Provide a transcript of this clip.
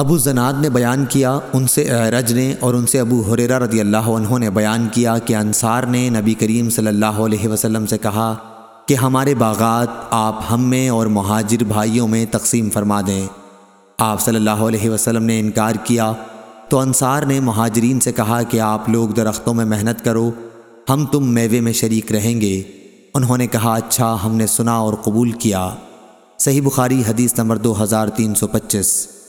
ابو زناد نے بیان کیا، ان سے اعرج نے اور ان سے ابو حریرہ رضی اللہ عنہ نے بیان کیا کہ انصار نے نبی کریم صلی اللہ علیہ وسلم سے کہا کہ ہمارے باغات آپ ہم میں اور مہاجر بھائیوں میں تقسیم فرما دیں۔ آپ صلی اللہ علیہ وسلم نے انکار کیا۔ تو انصار نے مہاجرین سے کہا کہ آپ لوگ درختوں میں محنت کرو، ہم تم میوے میں شریک رہیں گے۔ انہوں نے کہا اچھا ہم نے سنا اور قبول کیا۔ صحیح بخاری حدیث نمبر دو ہزار تین سو پچیس۔